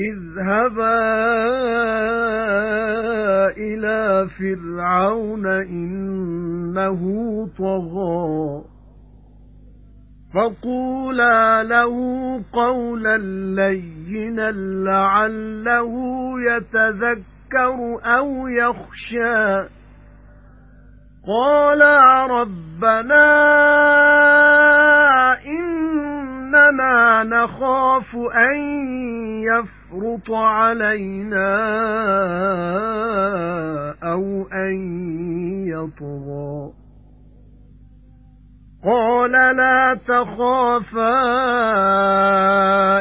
اذهبا إلى فرعون إنه طغى فقولا له قولا لينا لعله يتذكر أو يخشى قالا ربنا إننا نخاف أن يفرط علينا أو أن يطغى. قال لا تخافا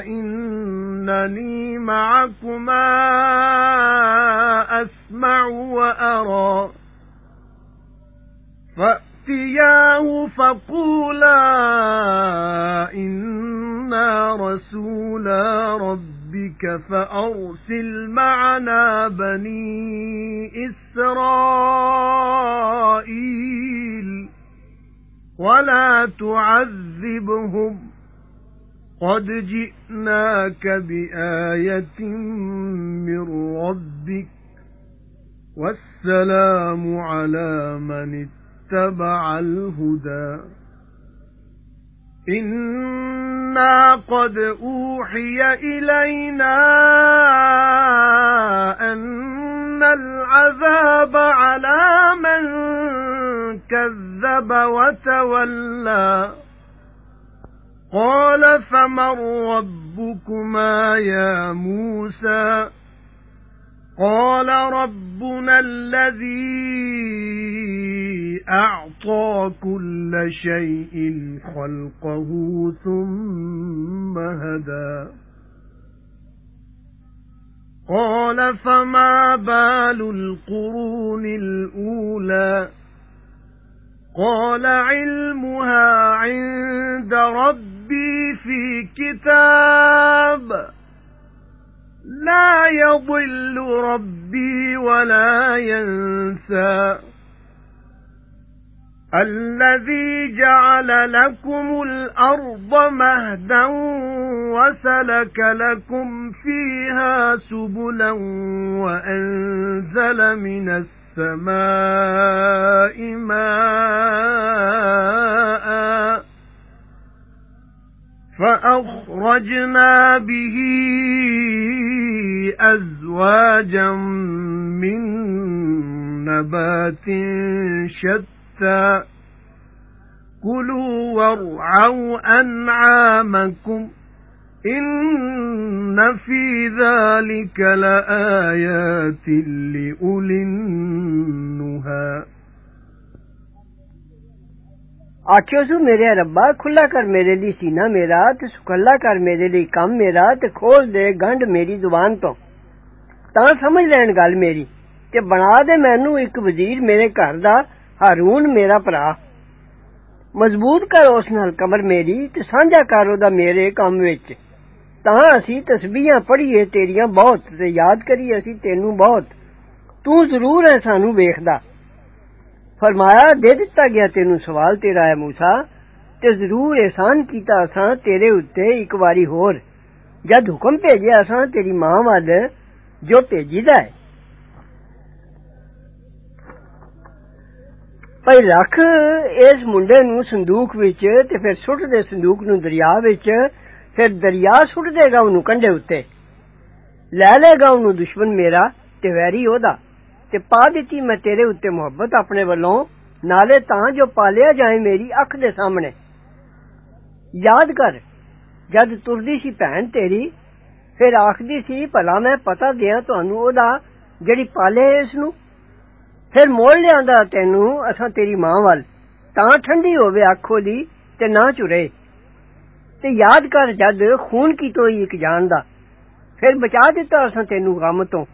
إنني معكما أسمع وأرى. فَأْتِيَاهُ فَقُولَا إِنَّا رَسُولَا رَبِّكَ فَأَرْسِلْ مَعَنَا بَنِي إِسْرَائِيلَ وَلَا تُعَذِّبْهُمْ قَدْ جِئْنَاكَ بِآيَةٍ مِّن رَّبِّكَ وَالسَّلَامُ عَلَى مَنِ اتَّبَعَ الْهُدَى. إِنَّا قَدْ أُوحِيَ إِلَيْنَا أَنَّ الْعَذَابَ عَلَى مَن كَذَّبَ وَتَوَلَّى. قَالَ فَمَن رَّبُّكُمَا يَا مُوسَى؟ قَالَ رَبُّنَا الَّذِي أَعْطَى كُلَّ شَيْءٍ خَلْقَهُ ثُمَّ هَدَى. قَالَ فَمَا بَالُ الْقُرُونِ الْأُولَى؟ قَالَ عِلْمُهَا عِندَ رَبِّي فِي كِتَابٍ. لا يضل ربي ولا ينسى. الذي جعل لكم الأرض مهدا وسلك لكم فيها سبلا وأنزل من السماء ماءً فَأَخْرَجْنَا بِهِ أَزْوَاجًا مِّن نَّبَاتٍ شَتَّى. كُلُوا وَارْعَوْا أَنْعَامَكُمْ إِنَّ فِي ذَلِكَ لَآيَاتٍ لِأُولِي النُّهَى. ਆਖਿਓ ਸੋ ਮੇਰੇ ਰੱਬਾ ਖੁੱਲਾ ਕਰ ਮੇਰੇ ਲਈ ਸੀਨਾ ਮੇਰਾ ਤੇ ਸੁਖੱਲਾ ਕਰ ਮੇਰੇ ਲਈ ਕੰਮ ਮੇਰਾ ਤੇ ਖੋਲ ਦੇ ਗੰਢ ਮੇਰੀ ਜ਼ੁਬਾਨ ਤੋਂ ਤਾਂ ਸਮਝ ਲੈਣ ਗੱਲ ਮੇਰੀ ਤੇ ਬਣਾ ਦੇ ਮੈਨੂੰ ਇੱਕ ਵਜ਼ੀਰ ਮੇਰੇ ਘਰ ਦਾ ਹਾਰੂਨ ਮੇਰਾ ਭਰਾ ਮਜ਼ਬੂਤ ਕਰ ਉਸ ਨਾਲ ਕਮਰ ਮੇਰੀ ਤੇ ਸਾਂਝਾ ਕਰ ਉਹਦਾ ਮੇਰੇ ਕੰਮ ਵਿੱਚ ਤਾਂ ਅਸੀਂ ਤਸਬੀਹਾਂ ਪੜ੍ਹੀਏ ਤੇਰੀਆਂ ਬਹੁਤ ਤੇ ਯਾਦ ਕਰੀਏ ਅਸੀਂ ਤੈਨੂੰ ਬਹੁਤ ਤੂੰ ਜ਼ਰੂਰ ਹੈ ਸਾਨੂੰ ਵੇਖਦਾ ਫਰਮਾਇਆ ਦੇ ਦਿੱਤਾ ਗਿਆ ਤੈਨੂੰ ਸਵਾਲ ਤੇਰਾ ਹੈ موسی ਤੇ ਜ਼ਰੂਰ ਇਹਸਾਨ ਕੀਤਾ ਅਸਾਂ ਤੇਰੇ ਉੱਤੇ ਇੱਕ ਵਾਰੀ ਹੋਰ ਜਦ ਹੁਕਮ ਭੇਜਿਆ ਅਸਾਂ ਤੇਰੀ ਮਾਂ ਵੱਲ ਜੋ ਭੇਜੀਦਾ ਹੈ ਭਈ ਰੱਖ ਇਸ ਮੁੰਡੇ ਨੂੰ ਸੰਦੂਕ ਵਿੱਚ ਤੇ ਫਿਰ ਸੁੱਟ ਦੇ ਸੰਦੂਕ ਨੂੰ ਦਰਿਆ ਵਿੱਚ ਫਿਰ ਦਰਿਆ ਸੁੱਟ ਦੇਗਾ ਉਹਨੂੰ ਕੰਢੇ ਉੱਤੇ ਲੈ ਲੇਗਾ ਉਹਨੂੰ ਦੁਸ਼ਮਣ ਮੇਰਾ ਤੇ ਵੈਰੀ ਉਹਦਾ ਤੇ ਪਾ ਦਿੱਤੀ ਮੈਂ ਤੇਰੇ ਉੱਤੇ ਮੁਹੱਬਤ ਆਪਣੇ ਵੱਲੋਂ ਨਾਲੇ ਤਾਂ ਜੋ ਪਾਲਿਆ ਜਾਏ ਮੇਰੀ ਅੱਖ ਦੇ ਸਾਹਮਣੇ ਯਾਦ ਕਰ ਜਦ ਤੁਰਦੀ ਸੀ ਭੈਣ ਤੇਰੀ ਫਿਰ ਆਖਦੀ ਸੀ ਭਲਾ ਮੈਂ ਪਤਾ ਦਿਆਂ ਤੁਹਾਨੂੰ ਉਹਦਾ ਜਿਹੜੀ ਪਾਲੇ ਇਸ ਨੂੰ ਫਿਰ ਮੋੜ ਲਿਆਂਦਾ ਤੈਨੂੰ ਅਸਾਂ ਤੇਰੀ ਮਾਂ ਵੱਲ ਤਾਂ ਠੰਡੀ ਹੋਵੇ ਅੱਖੋਂ ਦੀ ਤੇ ਨਾ ਚੁਰੇ ਤੇ ਯਾਦ ਕਰ ਜਦ ਖੂਨ ਕੀ ਤੋਈ ਇੱਕ ਜਾਨ ਦਾ ਫਿਰ ਬਚਾ ਦਿੱਤਾ ਅਸਾਂ ਤੈਨੂੰ ਗਮ ਤੋਂ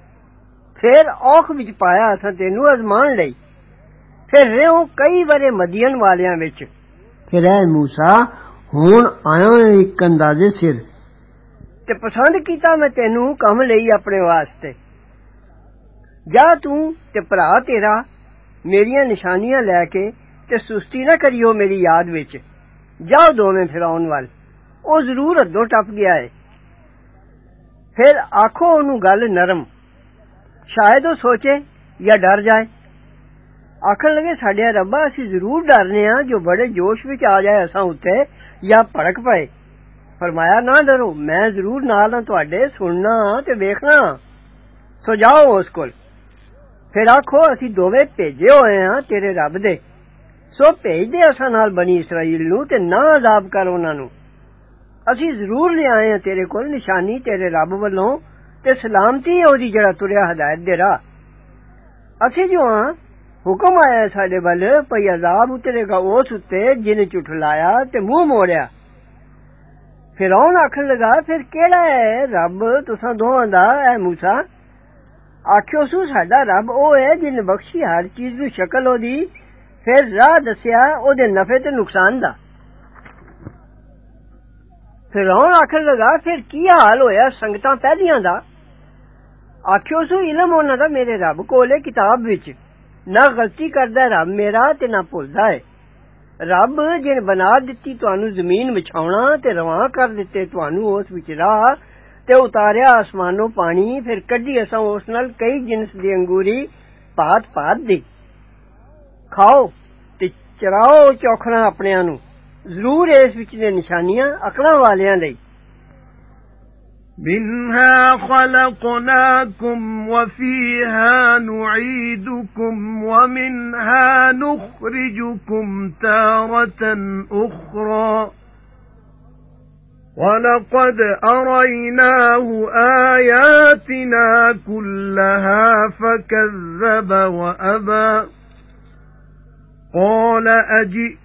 ਫਿਰ ਔਖ ਵਿੱਚ ਪਾਇਆ ਅਸਾਂ ਤੈਨੂੰ ਅਜ਼ਮਾਨ ਲਈ ਫਿਰ ਰਿਓ ਕਈ ਵਰੇ ਮਦੀਨ ਵਾਲਿਆਂ ਵਿੱਚ ਫਿਰ ਐ موسی ਹੁਣ ਆਇਆ ਇੱਕ ਅੰਦਾਜ਼ੇ ਸਿਰ ਤੇ ਪਸੰਦ ਕੀਤਾ ਮੈਂ ਤੈਨੂੰ ਕੰਮ ਲਈ ਆਪਣੇ ਵਾਸਤੇ ਜਾ ਤੂੰ ਤੇ ਭਰਾ ਤੇਰਾ ਮੇਰੀਆਂ ਨਿਸ਼ਾਨੀਆਂ ਲੈ ਕੇ ਤੇ ਸੁਸਤੀ ਨਾ ਕਰਿਓ ਮੇਰੀ ਯਾਦ ਵਿੱਚ ਜਾਓ ਦੋਵੇਂ ਫਿਰੌਨ ਵੱਲ ਉਹ ਜ਼ਰੂਰ ਅੱਧੋ ਟੱਪ ਗਿਆ ਹੈ ਫਿਰ ਆਖੋ ਉਹਨੂੰ ਗੱਲ ਨਰਮ ਸ਼ਾਇਦ ਉਹ ਸੋਚੇ ਜਾਂ ਡਰ ਜਾਏ ਆਖਣ ਲਗੇ ਸਾਡੇ ਰੱਬਾ ਅਸੀਂ ਜ਼ਰੂਰ ਡਰਨੇ ਆ ਜੋ ਬੜੇ ਜੋਸ਼ ਵਿੱਚ ਆ ਜਾਏ ਅਸਾਂ ਉੱਤੇ ਜਾਂ ਭੜਕ ਪਏ ਫਰਮਾਇਆ ਨਾ ਡਰੋ ਮੈਂ ਜ਼ਰੂਰ ਨਾਲ ਹਾਂ ਤੁਹਾਡੇ ਸੁਣਨਾ ਤੇ ਵੇਖਣਾ ਸੋ ਜਾਓ ਉਸ ਕੋਲ ਫਿਰ ਆਖੋ ਅਸੀਂ ਦੋਵੇਂ ਭੇਜੇ ਹੋਏ ਆ ਤੇਰੇ ਰੱਬ ਦੇ ਸੋ ਭੇਜ ਦੇ ਅਸਾਂ ਨਾਲ ਬਣੀ ਇਸਰਾਈਲ ਨੂੰ ਤੇ ਨਾ ਅਜ਼ਾਬ ਕਰ ਉਹਨਾਂ ਨੂੰ ਅਸੀਂ ਜ਼ਰੂਰ ਲਿਆਏ ਆ ਤੇਰੇ ਕੋਲ ਨਿਸ਼ਾਨੀ ਤੇਰੇ ਰੱਬ ਵੱਲੋਂ تے سلامتی ہے اودی جڑا تریا ہدایت دے راہ اسی جو ہاں حکم آیا ہے ساڈے بل پئی عذاب اترے گا اس اتنے جن چٹلایا تے منہ موڑیا فرعون آکھن لگا پھر کیڑا ہے رب تساں دوہاں دا اے موسی آکھیو سو ساڈا رب أو ہے جن بخشی ہر چیز نو شکل اودی پھر راہ دسیا اودے نفع تے نقصان دا فرعون آکھن لگا پھر کی حال ہویا سنگتاں پہلیاں دا آخو سو علم ہونا دا میرے رب کولے کتاب وچ نہ غلطی کردا رب میرا تے نہ بھولدا ہے رب جن بنا دتی تانوں زمین بچھاونا تے رواں کر دتے تانوں اس وچ راہ تے اتاریا آسمانوں پانی پھر کڈی اساں اس نال کئی جنس دی انگوری پات پات دی کھاؤ تے چراؤ چوکھنا اپنیاں نو ضرور اس وچ نے نشانیاں عقلاں والیاں لئی منها خلقناكم وفيها نعيدكم ومنها نخرجكم تارة أخرى. ولقد أريناه آياتنا كلها فكذب وأبى. قال أجئ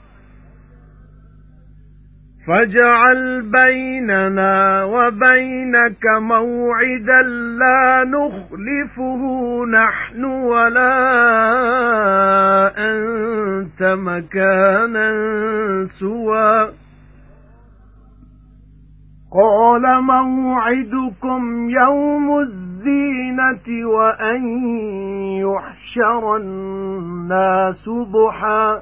فاجعل بيننا وبينك موعدا لا نخلفه نحن ولا أنت مكانا سوى. قال موعدكم يوم الزينة وأن يحشر الناس ضحى.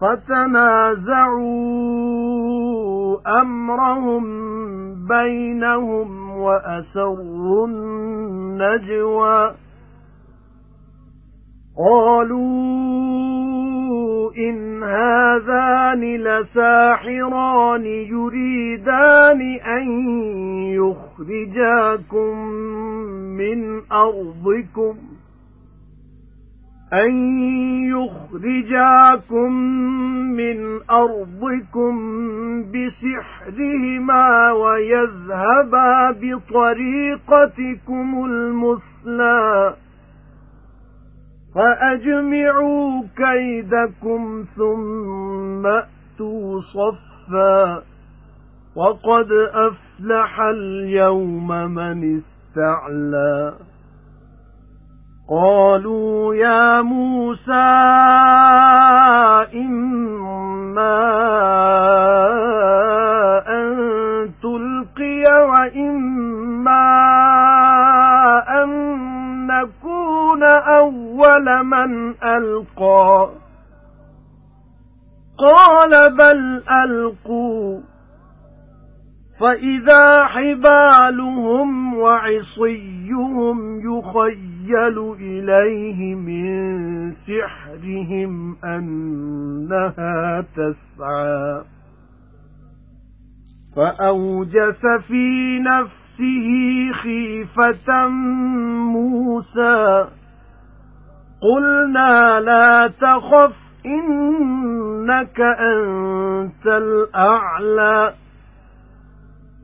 فَتَنَازَعُوا أَمْرَهُم بَيْنَهُمْ وَأَسَرُّوا النَّجْوَى. قَالُوا إِنْ هَذَانِ لَسَاحِرَانِ يُرِيدَانِ أَن يُخْرِجَاكُم مِّنْ أَرْضِكُمْ. أَن يُخْرِجَاكُم مِّنْ أَرْضِكُمْ بِسِحْرِهِمَا وَيَذْهَبَا بِطَرِيقَتِكُمُ الْمُثْلَى فَأَجْمِعُوا كَيْدَكُمْ ثُمَّ أْتُوا صَفًّا وَقَدْ أَفْلَحَ الْيَوْمَ مَنِ اسْتَعْلَى قالوا يا موسى إما أن تلقي وإما أن نكون أول من ألقى. قال بل ألقوا. فَإِذَا حِبَالُهُمْ وَعِصِيُّهُمْ يُخَيَّلُ إِلَيْهِ مِنْ سِحْرِهِمْ أَنَّهَا تَسْعَى. فَأَوْجَسَ فِي نَفْسِهِ خِيفَةً مُوسَى. قُلْنَا لَا تَخَفْ إِنَّكَ أَنتَ الْأَعْلَى.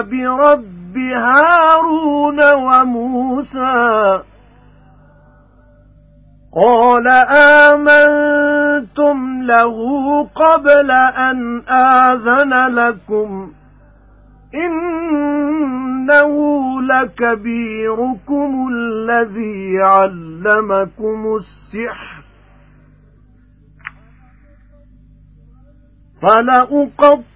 بِرَبِّ هَارُونَ وَمُوسَى. قَالَ آمَنْتُمْ لَهُ قَبْلَ أَنْ آذَنَ لَكُمْ. إِنَّهُ لَكَبِيرُكُمُ الَّذِي عَلَّمَكُمُ السِّحْرَ. فَلَأُقَطِّعَنَّ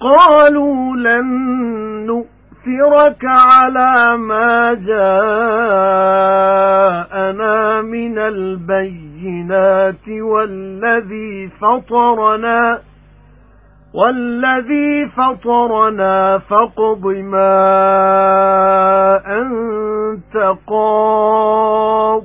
قَالُوا لَن نُؤْثِرَكَ عَلَى مَا جَاءَنَا مِنَ الْبَيِّنَاتِ وَالَّذِي فَطَرَنَا وَالَّذِي فَطَرَنَا فَاقْضِ مَا أَنْتَ قَاضٍ.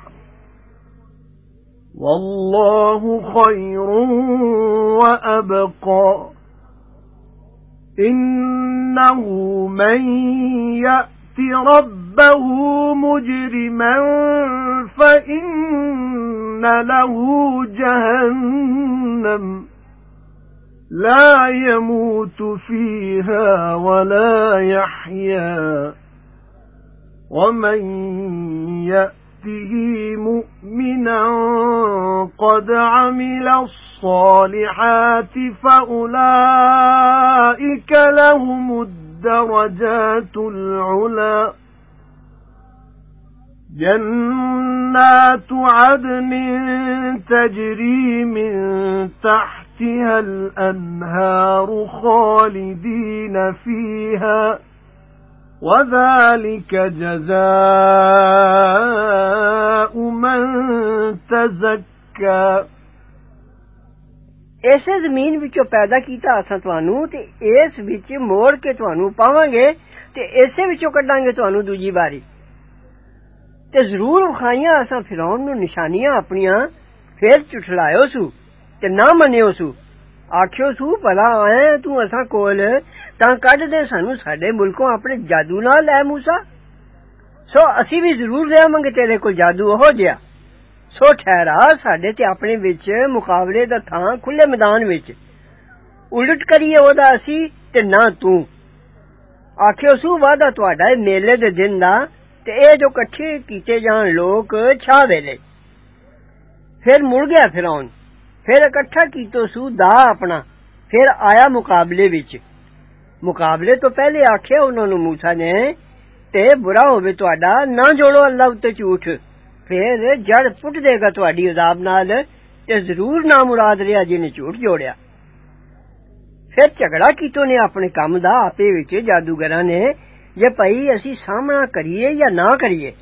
وَاللَّهُ خَيْرٌ وَأَبْقَى. إِنَّهُ مَن يَأْتِ رَبَّهُ مُجْرِمًا فَإِنَّ لَهُ جَهَنَّمَ. لَا يَمُوتُ فِيهَا وَلَا يَحْيَى وَمَن يَأْتِ يَأْتِهِ مُؤْمِنًا قَدْ عَمِلَ الصَّالِحَاتِ فَأُولَئِكَ لَهُمُ الدَّرَجَاتُ الْعُلَى جَنَّاتُ عَدْنٍ تَجْرِي مِن تَحْتِهَا الْأَنْهَارُ خَالِدِينَ فِيهَا. وَذَلِكَ جَزَاءُ مَن تَزَكَّى ਇਸੇ ਜ਼ਮੀਨ ਵਿੱਚੋਂ ਪੈਦਾ ਕੀਤਾ ਅਸਾਂ ਤੁਹਾਨੂੰ ਤੇ ਇਸ ਵਿੱਚ ਮੋੜ ਕੇ ਤੁਹਾਨੂੰ ਪਾਵਾਂਗੇ ਤੇ ਇਸੇ ਵਿੱਚੋਂ ਕੱਢਾਂਗੇ ਤੁਹਾਨੂੰ ਦੂਜੀ ਵਾਰੀ ਤੇ ਜ਼ਰੂਰ ਵਿਖਾਈਆਂ ਅਸਾਂ ਫਿਰੌਨ ਨੂੰ ਨਿਸ਼ਾਨੀਆਂ ਆਪਣੀਆਂ ਫੇਰ ਝੁਠਲਾਇਓ ਸੂ ਤੇ ਨਾ ਮੰਨਿਓ ਸੂ ਆਖਿਓ ਸੂ ਭਲਾ ਆਏ ਤੂੰ ਅਸਾਂ ਕੋਲ ਤਾਂ ਕੱਢ ਦੇ ਸਾਨੂੰ ਸਾਡੇ ਮੁਲਕੋਂ ਆਪਣੇ ਜਾਦੂ ਨਾਲ ਲੈ موسی ਸੋ ਅਸੀਂ ਵੀ ਜ਼ਰੂਰ ਦੇਵਾਂਗੇ ਤੇਰੇ ਕੋਲ ਜਾਦੂ ਉਹ ਜਿਹਾ ਸੋ ਠਹਿਰਾ ਸਾਡੇ ਤੇ ਆਪਣੇ ਵਿੱਚ ਮੁਕਾਬਲੇ ਦਾ ਥਾਂ ਖੁੱਲੇ ਮੈਦਾਨ ਵਿੱਚ ਉਲਟ ਕਰੀਏ ਉਹਦਾ ਅਸੀਂ ਤੇ ਨਾ ਤੂੰ ਆਖਿਓ ਸੂ ਵਾਦਾ ਤੁਹਾਡਾ ਇਹ ਮੇਲੇ ਦੇ ਦਿਨ ਦਾ ਤੇ ਇਹ ਜੋ ਇਕੱਠੇ ਕੀਤੇ ਜਾਣ ਲੋਕ ਛਾ ਵੇਲੇ ਫਿਰ ਮੁੜ ਗਿਆ ਫਿਰੌਨ ਫਿਰ ਇਕੱਠਾ ਕੀਤੋ ਸੂ ਦਾ ਆਪਣਾ ਫਿਰ ਆਇਆ ਮੁਕਾਬਲੇ ਵਿੱਚ ਮੁਕਾਬਲੇ ਤੋਂ ਪਹਿਲੇ ਆਖਿਆ ਉਹਨਾਂ ਨੂੰ موسی ਨੇ ਤੇ ਬੁਰਾ ਹੋਵੇ ਤੁਹਾਡਾ ਨਾ ਜੋੜੋ ਅੱਲਾ ਉੱਤੇ ਝੂਠ ਫੇਰ ਜੜ ਪੁੱਟ ਦੇਗਾ ਤੁਹਾਡੀ ਅਜ਼ਾਬ ਨਾਲ ਤੇ ਜ਼ਰੂਰ ਨਾ ਮੁਰਾਦ ਰਿਹਾ ਜਿਹਨੇ ਝੂਠ ਜੋੜਿਆ ਫਿਰ ਝਗੜਾ ਕੀਤੋ ਨੇ ਆਪਣੇ ਕੰਮ ਦਾ ਆਪੇ ਵਿੱਚ ਜਾਦੂਗਰਾਂ ਨੇ ਜੇ ਭਈ ਅਸੀਂ ਸਾਹਮਣਾ ਕਰੀਏ ਜਾਂ ਨਾ ਕਰੀਏ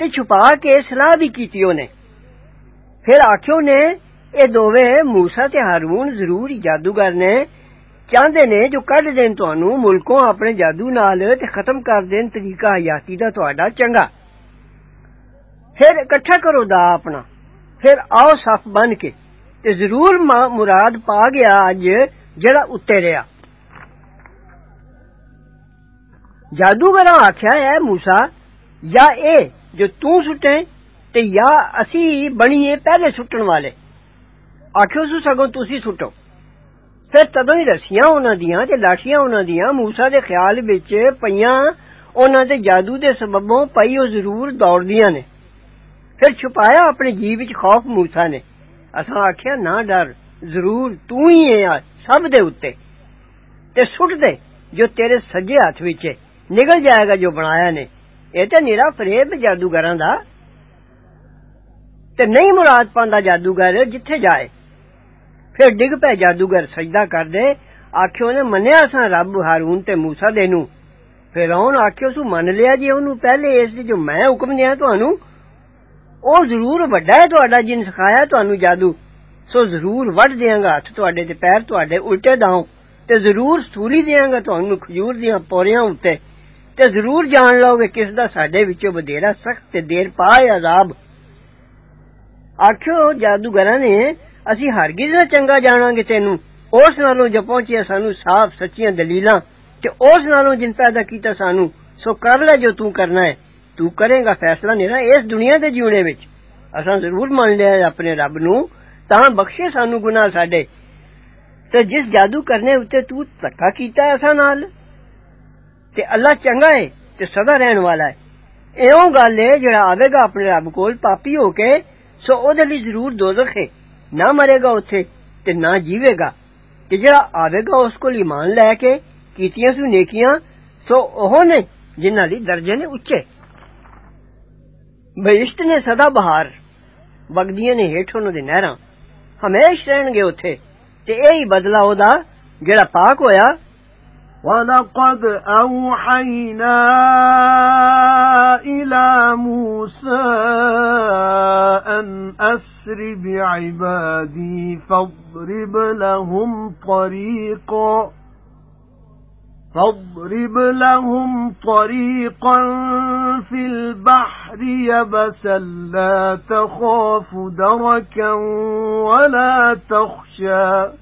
ਤੇ ਛੁਪਾ ਕੇ ਸਲਾਹ ਵੀ ਕੀਤੀ ਉਹਨੇ ਫਿਰ ਆਖਿਓ ਨੇ ਇਹ ਦੋਵੇਂ موسی ਤੇ ਹਾਰੂਨ ਜ਼ਰੂਰ ਹੀ ਜਾਦੂਗਰ ਨੇ چاہندے نے جو کڈ دین تانوں ملکوں اپنے جادو نال تے ختم کر دین طریقہ حیاتی دا تہاڈا چنگا پھر اکٹھا کرو دا اپنا پھر آؤ صف بن کے تے ضرور مراد پا گیا اج جڑا اتے رہیا جادوگراں آکھیا اے موسی یا اے جو تو سٹے تے یا اسی بنیے پہلے سٹن والے آکھو سو سگوں تسی سٹو ਫਿਰ ਤਦੋਂ ਹੀ ਰਸੀਆਂ ਉਹਨਾਂ ਦੀਆਂ ਤੇ ਲਾਠੀਆਂ ਉਹਨਾਂ ਦੀਆਂ موسی ਦੇ ਖਿਆਲ ਵਿੱਚ ਪਈਆਂ ਉਹਨਾਂ ਦੇ ਜਾਦੂ ਦੇ ਸਬਬੋਂ ਪਈ ਉਹ ਜ਼ਰੂਰ ਦੌੜਦੀਆਂ ਨੇ ਫਿਰ ਛੁਪਾਇਆ ਆਪਣੇ ਜੀ ਵਿੱਚ ਖੌਫ موسی ਨੇ ਅਸਾਂ ਆਖਿਆ ਨਾ ਡਰ ਜ਼ਰੂਰ ਤੂੰ ਹੀ ਹੈ ਸਭ ਦੇ ਉੱਤੇ ਤੇ ਸੁੱਟ ਦੇ ਜੋ ਤੇਰੇ ਸੱਜੇ ਹੱਥ ਵਿੱਚ ਹੈ ਨਿਕਲ ਜਾਏਗਾ ਜੋ ਬਣਾਇਆ ਨੇ ਇਹ ਤੇ ਨਿਰਾ ਫਰੇਬ ਜਾਦੂਗਰਾਂ ਦਾ ਤੇ ਨਹੀਂ ਮੁਰਾਦ ਪਾਉਂਦਾ ਜਾਦੂਗਰ ਜਿੱਥੇ ਜਾਏ ਫਿਰ ਡਿੱਗ ਪਏ ਜਾਦੂਗਰ ਸਜਦਾ ਕਰਦੇ ਆਖਿਓ ਨੇ ਮੰਨਿਆ ਸਾਂ ਰੱਬ ਹਾਰੂਨ ਤੇ موسی ਦੇ ਨੂੰ ਫਿਰ ਉਹਨ ਆਖਿਓ ਸੂ ਮੰਨ ਲਿਆ ਜੀ ਉਹਨੂੰ ਪਹਿਲੇ ਇਸ ਜੋ ਮੈਂ ਹੁਕਮ ਦਿਆਂ ਤੁਹਾਨੂੰ ਉਹ ਜ਼ਰੂਰ ਵੱਡਾ ਹੈ ਤੁਹਾਡਾ ਜਿਨ ਸਿਖਾਇਆ ਤੁਹਾਨੂੰ ਜਾਦੂ ਸੋ ਜ਼ਰੂਰ ਵੱਢ ਦਿਆਂਗਾ ਹੱਥ ਤੁਹਾਡੇ ਤੇ ਪੈਰ ਤੁਹਾਡੇ ਉਲਟੇ ਦਾਉ ਤੇ ਜ਼ਰੂਰ ਸੂਲੀ ਦਿਆਂਗਾ ਤੁਹਾਨੂੰ ਖਜੂਰ ਦੀਆਂ ਪੌਰੀਆਂ ਉੱਤੇ ਤੇ ਜ਼ਰੂਰ ਜਾਣ ਲਓਗੇ ਕਿਸ ਦਾ ਸਾਡੇ ਵਿੱਚੋਂ ਵਧੇਰਾ ਸਖਤ ਤੇ ਦੇਰ ਪਾਏ ਅਜ਼ਾਬ ਆਖਿਓ ਜਾਦੂਗਰਾਂ ਨੇ ਅਸੀਂ ਹਰਗਿਜ਼ ਨਾ ਚੰਗਾ ਜਾਣਾਂਗੇ ਤੈਨੂੰ ਉਸ ਨਾਲੋਂ ਜੋ ਪਹੁੰਚਿਆ ਸਾਨੂੰ ਸਾਫ਼ ਸੱਚੀਆਂ ਦਲੀਲਾਂ ਤੇ ਉਸ ਨਾਲੋਂ ਜਿਨ ਪੈਦਾ ਕੀਤਾ ਸਾਨੂੰ ਸੋ ਕਰ ਲੈ ਜੋ ਤੂੰ ਕਰਨਾ ਹੈ ਤੂੰ ਕਰੇਗਾ ਫੈਸਲਾ ਮੇਰਾ ਇਸ ਦੁਨੀਆ ਦੇ ਜੀਉਣੇ ਵਿੱਚ ਅਸਾਂ ਜ਼ਰੂਰ ਮੰਨ ਲਿਆ ਆਪਣੇ ਰੱਬ ਨੂੰ ਤਾਂ ਬਖਸ਼ੇ ਸਾਨੂੰ ਗੁਨਾਹ ਸਾਡੇ ਤੇ ਜਿਸ ਜਾਦੂ ਕਰਨੇ ਉੱਤੇ ਤੂੰ ਧੱਕਾ ਕੀਤਾ ਅਸਾਂ ਨਾਲ ਤੇ ਅੱਲਾ ਚੰਗਾ ਹੈ ਤੇ ਸਦਾ ਰਹਿਣ ਵਾਲਾ ਹੈ ਇਉਂ ਗੱਲ ਹੈ ਜਿਹੜਾ ਆਵੇਗਾ ਆਪਣੇ ਰੱਬ ਕੋਲ ਪਾਪੀ ਹੋ ਕੇ ਸੋ ਉਹਦੇ ਲਈ ਜ਼ਰੂਰ ਦੋਜ਼ਖ ਹੈ ਨਾ ਮਰੇਗਾ ਉੱਥੇ ਤੇ ਨਾ ਜੀਵੇਗਾ ਤੇ ਜਿਹੜਾ ਆਵੇਗਾ ਉਸ ਕੋਲ ਈਮਾਨ ਲੈ ਕੇ ਕੀਤੀਆਂ ਸੂ ਨੇਕੀਆਂ ਸੋ ਉਹ ਨੇ ਜਿਨ੍ਹਾਂ ਲਈ ਦਰਜੇ ਨੇ ਉੱਚੇ ਬਹਿਸ਼ਤ ਨੇ ਸਦਾ ਬਹਾਰ ਵਗਦੀਆਂ ਨੇ ਹੇਠ ਉਹਨਾਂ ਦੇ ਨਹਿਰਾਂ ਹਮੇਸ਼ ਰਹਿਣਗੇ ਉੱਥੇ ਤੇ ਇਹ ਹੀ ਬਦਲਾ ਉਹਦਾ ਜਿਹੜਾ ਪਾਕ ਹੋਇਆ وَلَقَدْ أَوْحَيْنَا إِلَى مُوسَى أَنْ أَسْرِ بِعِبَادِي فَاضْرِبْ لَهُمْ طَرِيقًا فاضرب لهم طريقا في البحر يبسا لا تخاف دركا ولا تخشى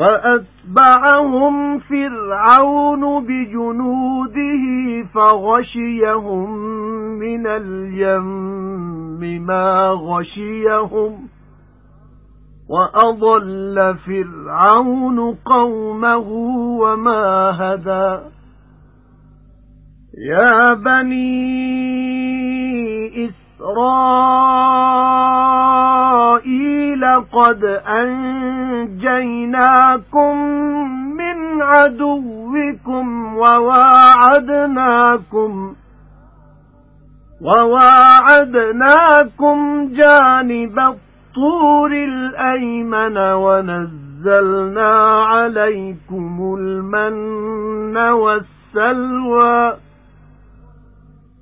فأتبعهم فرعون بجنوده فغشيهم من اليم ما غشيهم وَأَضَلَّ فِرْعَوْنُ قَوْمَهُ وَمَا هَدَى. يَا بَنِي إِسْرَائِيلَ قَدْ أَنْجَيْنَاكُمْ مِنْ عَدُوِّكُمْ وَوَاعَدْنَاكُمْ وَوَاعَدْنَاكُمْ جَانِبَ الطُّورِ الْأَيْمَنَ وَنَزَّلْنَا عَلَيْكُمُ الْمَنَّ وَالسَّلْوَىٰ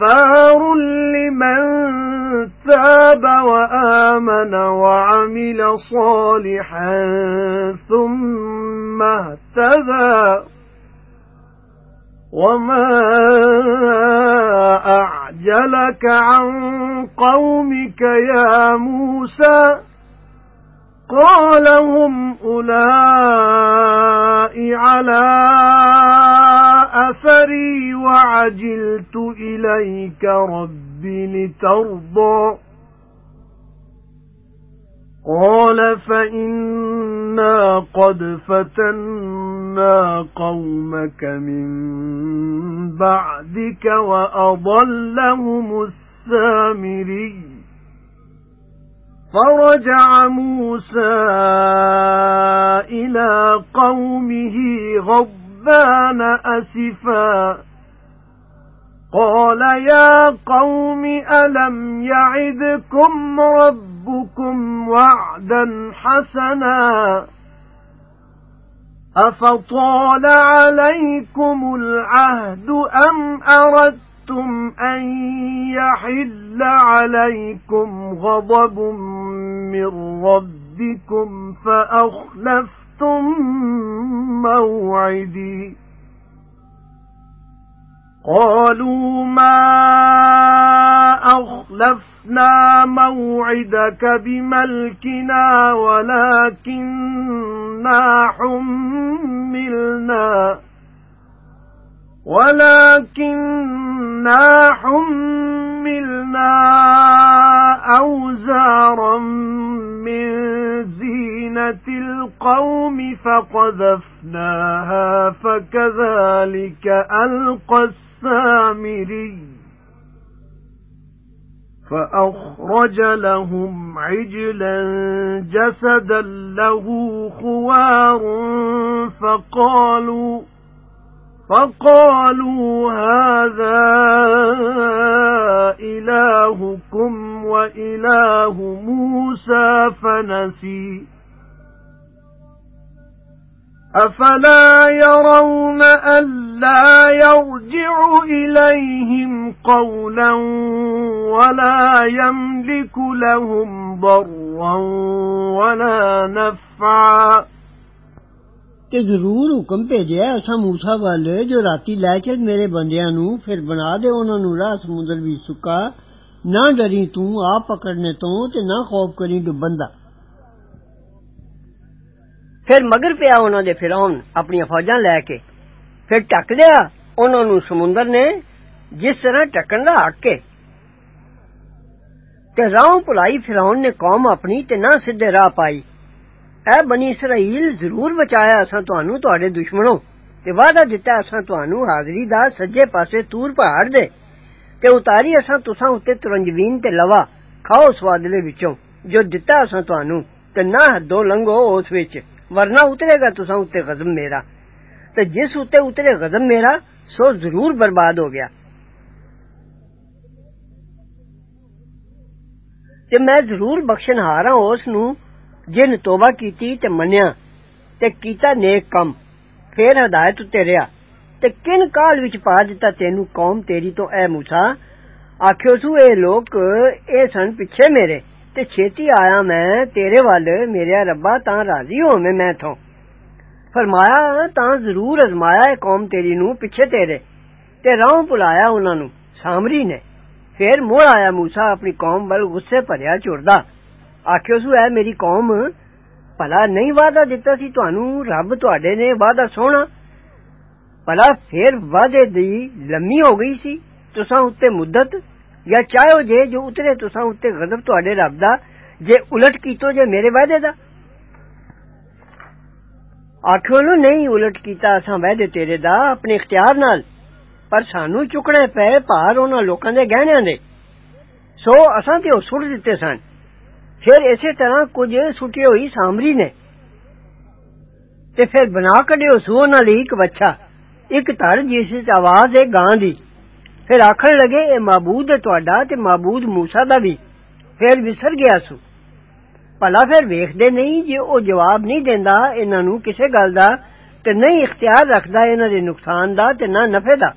لَغَفَّارٌ لِّمَن تَابَ وَآمَنَ وَعَمِلَ صَالِحًا ثُمَّ اهْتَدَى. وَمَا أَعْجَلَكَ عَن قَوْمِكَ يَا مُوسَى؟ قَالَ هُمْ أُولَاءِ عَلَى أَثَرِي وَعَجِلْتُ إِلَيْكَ رَبِّ لِتَرْضَى. قَالَ فَإِنَّا قَدْ فَتَنَّا قَوْمَكَ مِن بَعْدِكَ وَأَضَلَّهُمُ السَّامِرِيُّ. فَرَجَعَ مُوسَى إِلَى قَوْمِهِ غَضْبَانَ أَسِفًا. قَالَ يَا قَوْمِ أَلَمْ يَعِدْكُمْ رَبُّكُمْ وَعْدًا حَسَنًا؟ أَفَطَالَ عَلَيْكُمُ الْعَهْدُ أَمْ أَرَدتُّمْ أن يحل عليكم غضب من ربكم فأخلفتم موعدي. قالوا ما أخلفنا موعدك بملكنا ولكننا حملنا وَلَكِنَّا حُمِّلْنَا أَوْزَارًا مِنْ زِينَةِ الْقَوْمِ فَقَذَفْنَاهَا فَكَذَلِكَ أَلْقَى السَّامِرِيُّ فَأَخْرَجَ لَهُمْ عِجْلًا جَسَدًا لَهُ خُوَارٌ فَقَالُوا فَقَالُوا هَذَا إِلَٰهُكُمْ وَإِلَٰهُ مُوسَى فَنَسِيَ. أَفَلَا يَرَوْنَ أَلَّا يَرْجِعُ إِلَيْهِمْ قَوْلًا وَلَا يَمْلِكُ لَهُمْ ضَرًّا وَلَا نَفْعًا. ਤੇ ਜ਼ਰੂਰ ਹੁਕਮ ਭੇਜਿਆ ਅਸਾਂ موسی ਵੱਲ ਜੋ ਰਾਤੀ ਲੈ ਚੱਲ ਮੇਰੇ ਬੰਦਿਆਂ ਨੂੰ ਫਿਰ ਬਣਾ ਦੇ ਉਹਨਾਂ ਨੂੰ ਰਾਹ ਸਮੁੰਦਰ ਵੀ ਸੁੱਕਾ ਨਾ ਡਰੀ ਤੂੰ ਆਪ ਪਕੜਨੇ ਤੋਂ ਤੇ ਨਾ ਖੌਫ ਕਰੀ ਡੁੱਬਣ ਦਾ ਫਿਰ ਮਗਰ ਪਿਆ ਉਹਨਾਂ ਦੇ ਫਿਰੌਨ ਆਪਣੀਆਂ ਫੌਜਾਂ ਲੈ ਕੇ ਫਿਰ ਟੱਕ ਲਿਆ ਉਹਨਾਂ ਨੂੰ ਸਮੁੰਦਰ ਨੇ ਜਿਸ ਤਰ੍ਹਾਂ ਟੱਕਣ ਦਾ ਹੱਕ ਹੈ ਤੇ ਰਾਹ ਭੁਲਾਈ ਫਿਰੌਨ ਨੇ ਕੌਮ ਆਪਣੀ ਤੇ ਨਾ ਸਿੱਧੇ ਰਾਹ ਪਾਈ اے بنی اسرائیل ضرور بچایا اساں تانوں تواڈے دشمنوں تے وعدہ دتا اساں تانوں حاضری دا سجے پاسے تور پہاڑ دے تے اتاری اساں تساں اُتے ترنجوین تے لوا کھاؤ سوادلے وچوں جو دتا اساں تانوں تے نہ حدوں لنگو اس وچ ورنہ اترے گا تساں اُتے غضب میرا تے جس اُتے اترے غضب میرا سو ضرور برباد ہو گیا تے میں ضرور بخشن ہاراں اس نوں جن توبہ کیتی تے منیا تے کیتا نیک کم پھر ہدایت تے رہیا تے کن کال وچ پا دتا تینو قوم تیری تو اے موسی آکھیو سو اے لوک اے سن پیچھے میرے تے چھتی آیا میں تیرے ول میرے ربا تاں راضی ہوویں میں تھوں فرمایا تاں ضرور ازمایا اے قوم تیری نو پیچھے تیرے تے راہ بلایا انہاں نو سامری نے پھر موڑ آیا موسی اپنی قوم بل غصے بھریا چوردا ਆਖਿਓ ਸੂ ਐ ਮੇਰੀ ਕੌਮ ਭਲਾ ਨਹੀਂ ਵਾਦਾ ਦਿੱਤਾ ਸੀ ਤੁਹਾਨੂੰ ਰੱਬ ਤੁਹਾਡੇ ਨੇ ਵਾਦਾ ਸੋਹਣਾ ਭਲਾ ਫੇਰ ਵਾਦੇ ਦੀ ਲੰਮੀ ਹੋ ਗਈ ਸੀ ਤੁਸਾਂ ਉੱਤੇ ਮੁੱਦਤ ਜਾਂ ਚਾਹੋ ਜੇ ਜੋ ਉਤਰੇ ਤੁਸਾਂ ਉੱਤੇ ਗਜ਼ਬ ਤੁਹਾਡੇ ਰੱਬ ਦਾ ਜੇ ਉਲਟ ਕੀਤੋ ਜੇ ਮੇਰੇ ਵਾਦੇ ਦਾ ਆਖੋ ਨੂੰ ਨਹੀਂ ਉਲਟ ਕੀਤਾ ਅਸਾਂ ਵਾਦੇ ਤੇਰੇ ਦਾ ਆਪਣੇ ਇਖਤਿਆਰ ਨਾਲ ਪਰ ਸਾਨੂੰ ਚੁੱਕਣੇ ਪਏ ਭਾਰ ਉਹਨਾਂ ਲੋਕਾਂ ਦੇ ਗਹਿਣਿਆਂ ਦੇ ਸੋ ਅਸਾਂ ਤੇ ਉਹ ਸੁੱਟ ਦਿੱਤੇ ਸਨ ਫਿਰ ਇਸੇ ਤਰ੍ਹਾਂ ਕੁਝ ਸੁੱਟੀ ਹੋਈ ਸਾਮਰੀ ਨੇ ਤੇ ਫਿਰ ਬਣਾ ਕੱਢਿਓ ਸੂ ਉਹਨਾਂ ਲਈ ਇੱਕ ਬੱਚਾ ਇੱਕ ਧੜ ਜਿਸ ਵਿੱਚ ਆਵਾਜ਼ ਹੈ ਗਾਂ ਦੀ ਫਿਰ ਆਖਣ ਲਗੇ ਇਹ ਮਾਬੂਦ ਹੈ ਤੁਹਾਡਾ ਤੇ ਮਾਬੂਦ موسی ਦਾ ਵੀ ਫਿਰ ਵਿਸਰ ਗਿਆ ਸੂ ਭਲਾ ਫਿਰ ਵੇਖਦੇ ਨਹੀਂ ਜੇ ਉਹ ਜਵਾਬ ਨਹੀਂ ਦਿੰਦਾ ਇਹਨਾਂ ਨੂੰ ਕਿਸੇ ਗੱਲ ਦਾ ਤੇ ਨਹੀਂ ਇਖਤਿਆਰ ਰੱਖਦਾ ਇਹਨਾਂ ਦੇ ਨੁਕਸਾਨ ਦਾ ਤੇ ਨਾ ਨਫੇ ਦਾ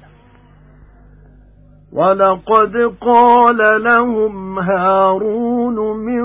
وَلَقَدْ قَالَ لَهُمْ هَارُونُ مِنْ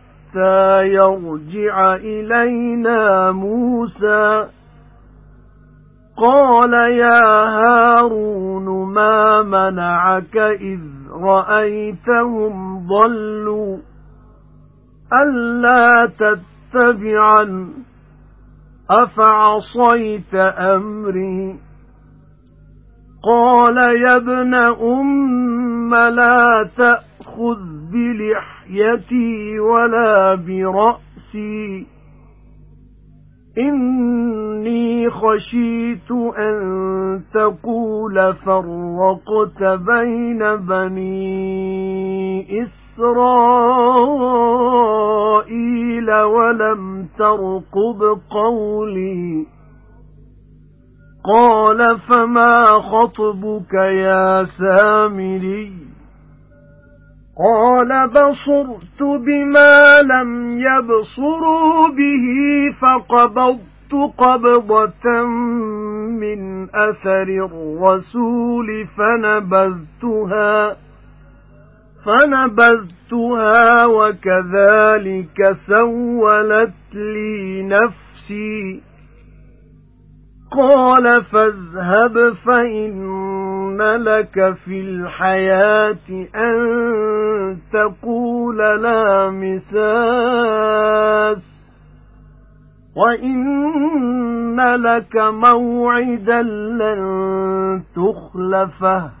يَرْجِعَ إِلَيْنَا مُوسَى. قَالَ يَا هَارُونُ مَا مَنَعَكَ إِذْ رَأَيْتَهُمْ ضَلُّوا؟ أَلَّا تَتَّبِعَنِ؟ أَفَعَصَيْتَ أَمْرِي؟ قَالَ يَا ابْنَ أُمَّ لَا تَأْخُذْ بِلِحْيَتِي، وَلَا بِرَأْسِي، إِنِّي خَشِيتُ أَن تَقُولَ فَرَّقْتَ بَيْنَ بَنِي إِسْرَائِيلَ وَلَمْ تَرْقُبْ قَوْلِي. قَالَ فَمَا خَطْبُكَ يَا سَامِرِيُّ؟ قَالَ بَصُرْتُ بِمَا لَمْ يَبْصُرُوا بِهِ فَقَبَضْتُ قَبْضَةً مِنْ أَثَرِ الرَّسُولِ فَنَبَذْتُهَا فَنَبَذْتُهَا وَكَذَلِكَ سَوَّلَتْ لِي نَفْسِي. قَالَ فَاذْهَبْ فَإِنَّ لَكَ فِي الْحَيَاةِ أَن تَقُولَ لَا مِسَاسَ وَإِنَّ لَكَ مَوْعِدًا لَّن تُخْلَفَهُ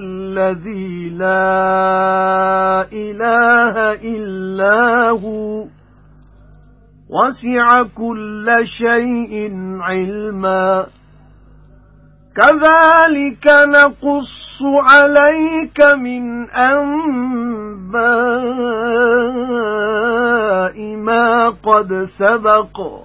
الَّذِي لَا إِلَٰهَ إِلَّا هُوَ. وَسِعَ كُلَّ شَيْءٍ عِلْمًا. كَذَلِكَ نَقُصُّ عَلَيْكَ مِنْ أَنبَاءِ مَا قَدْ سَبَقَ.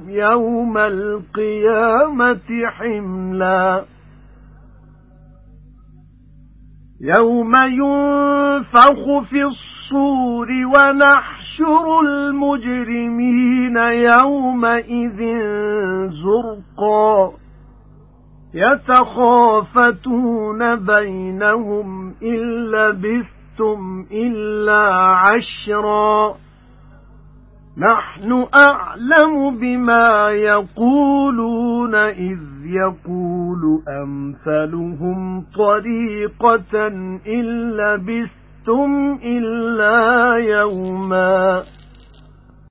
يَوْمَ الْقِيَامَةِ حِمْلًا. يَوْمَ يُنفَخُ فِي الصُّورِ وَنَحْشُرُ الْمُجْرِمِينَ يَوْمَئِذٍ زُرْقًا. يَتَخَافَتُونَ بَيْنَهُمْ إِن لَّبِثْتُمْ إِلَّا عَشْرًا. نَحْنُ أَعْلَمُ بِمَا يَقُولُونَ إِذْ يَقُولُ أَمْثَلُهُمْ طَرِيقَةً إِن لَّبِثْتُمْ إِلَّا يَوْمًا